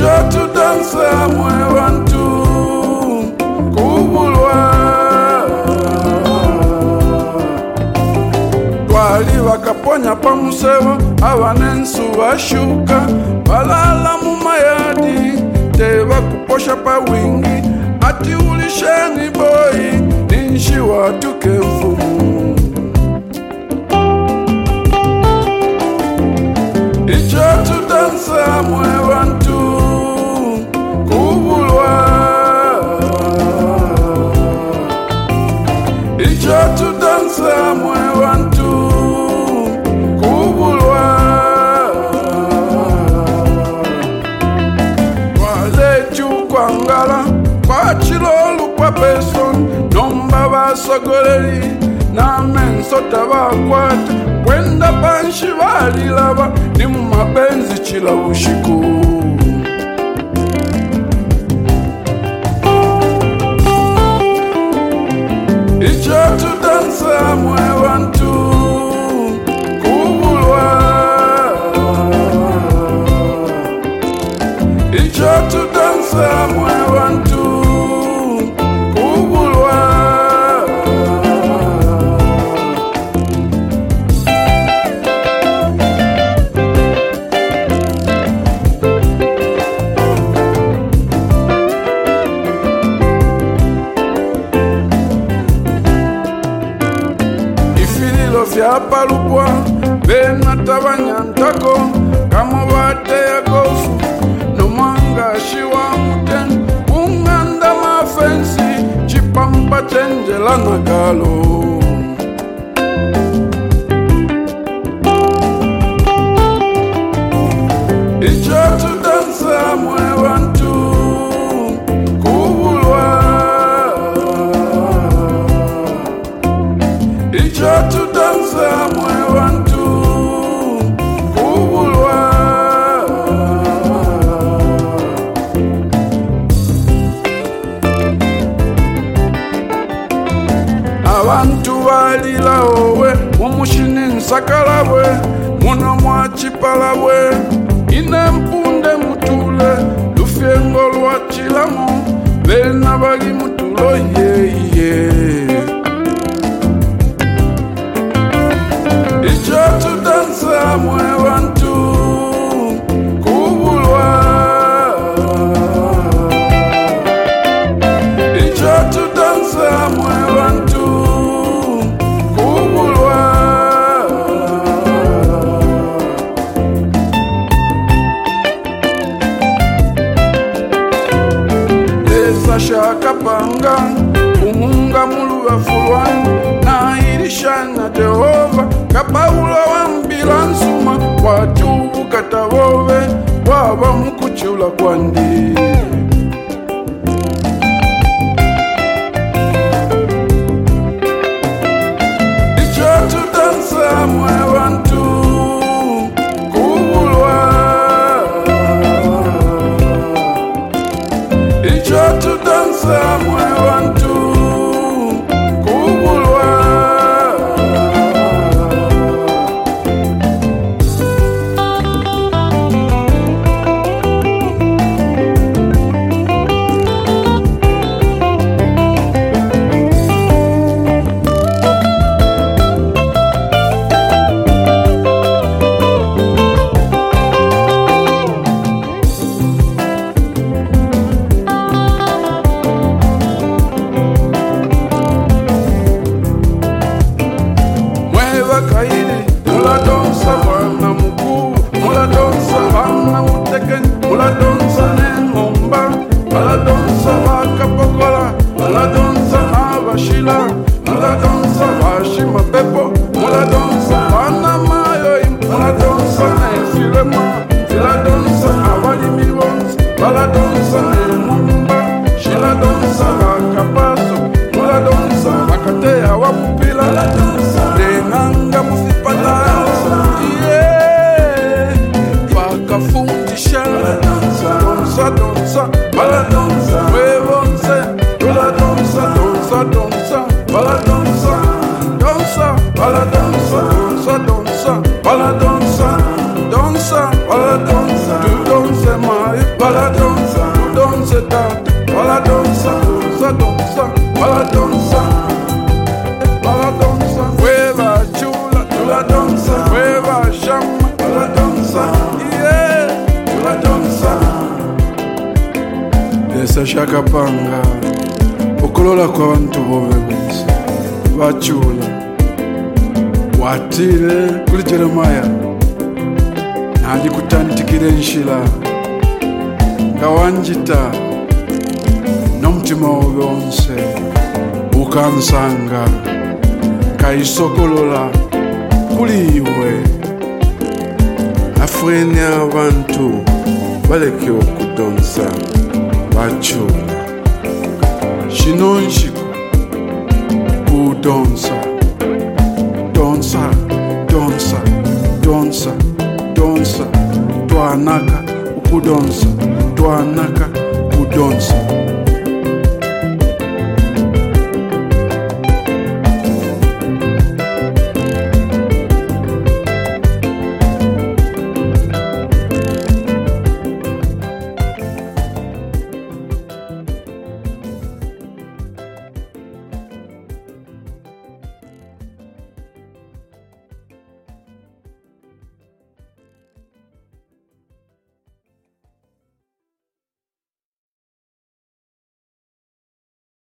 chotudansa mwe vantu kubulwa twali vakaponya pamusevo ava nensu vashuka valala mumayadi te vakuposha pawingi ati ulisheni boyi ninshiwa tukemfumo masota vakwata kwenda panshi valilava ni mumapenzi chilavuxikulu Teacher to dance somewhere. palupwa mbe natabanya ntako mafensi sakala we mwana mwachi pala we langu kumunga muluvafu lwangu nahilishana jehova kapaulo wambila nsuma watubukatavove wava mukuchula kwandie Somewhere mula donsa wana namuku, mula donsa hana mutekeni mula donsa ekisa kyakapanga okolola kw'abantu bobe bonsi bacula watile kuli jeremaya nandikutantikira nshila nga wanjita n'omutima wobe wonse ukansanga kaisokolola kuli iwe afwene abantu baleke okudonsa vachona chinonzi kudonsa donsa donsa donsa donsa twanaka ukudonsa twanaka